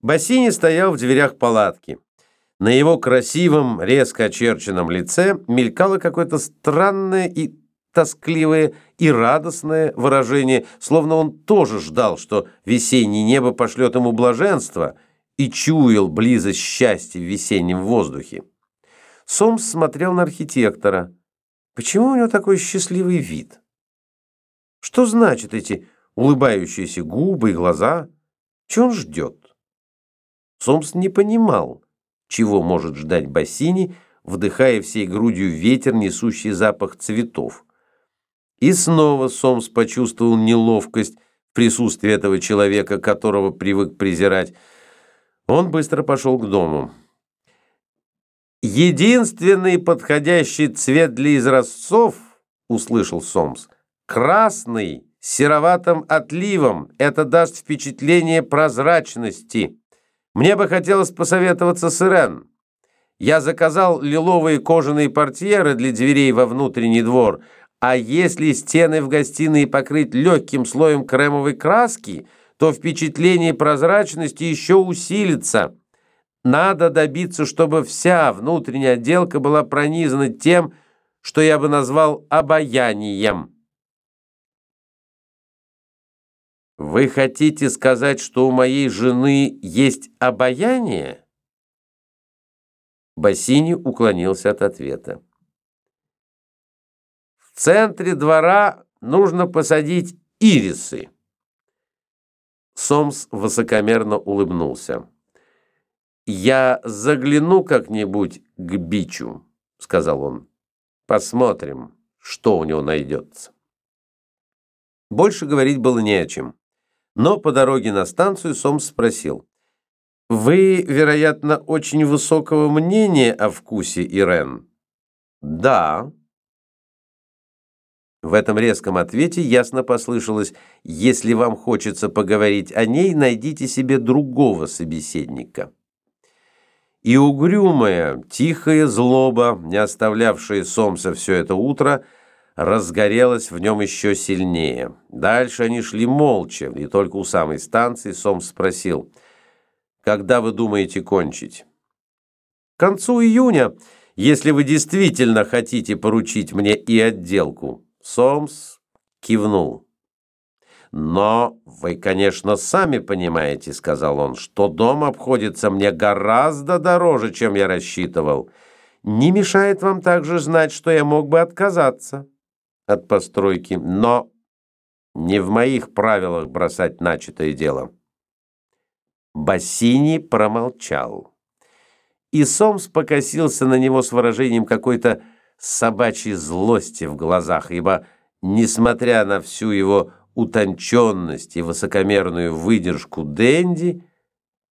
Бассини стоял в дверях палатки. На его красивом, резко очерченном лице мелькало какое-то странное и тоскливое и радостное выражение, словно он тоже ждал, что весеннее небо пошлет ему блаженство и чуял близость счастья в весеннем воздухе. Сомс смотрел на архитектора. Почему у него такой счастливый вид? Что значит эти улыбающиеся губы и глаза? Чего он ждет? Сомс не понимал, чего может ждать Бассини, вдыхая всей грудью ветер, несущий запах цветов. И снова Сомс почувствовал неловкость в присутствии этого человека, которого привык презирать. Он быстро пошел к дому. «Единственный подходящий цвет для изразцов, — услышал Сомс, — красный, с сероватым отливом. Это даст впечатление прозрачности». Мне бы хотелось посоветоваться с Ирен. Я заказал лиловые кожаные портьеры для дверей во внутренний двор, а если стены в гостиной покрыть легким слоем кремовой краски, то впечатление прозрачности еще усилится. Надо добиться, чтобы вся внутренняя отделка была пронизана тем, что я бы назвал обаянием. Вы хотите сказать, что у моей жены есть обаяние? Бассини уклонился от ответа. В центре двора нужно посадить ирисы. Сомс высокомерно улыбнулся. «Я загляну как-нибудь к Бичу», — сказал он. «Посмотрим, что у него найдется». Больше говорить было не о чем. Но по дороге на станцию Сомс спросил. «Вы, вероятно, очень высокого мнения о вкусе Ирен?» «Да». В этом резком ответе ясно послышалось «Если вам хочется поговорить о ней, найдите себе другого собеседника». И угрюмая, тихая злоба, не оставлявшая Сомса все это утро, — разгорелась в нем еще сильнее. Дальше они шли молча, и только у самой станции Сом спросил, «Когда вы думаете кончить?» «К концу июня, если вы действительно хотите поручить мне и отделку». Сомс кивнул. «Но вы, конечно, сами понимаете, — сказал он, — что дом обходится мне гораздо дороже, чем я рассчитывал. Не мешает вам также знать, что я мог бы отказаться» от постройки, но не в моих правилах бросать начатое дело. Бассини промолчал. И Сомс покосился на него с выражением какой-то собачьей злости в глазах, ибо, несмотря на всю его утонченность и высокомерную выдержку Дэнди,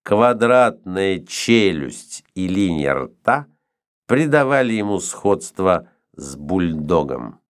квадратная челюсть и линия рта придавали ему сходство с бульдогом.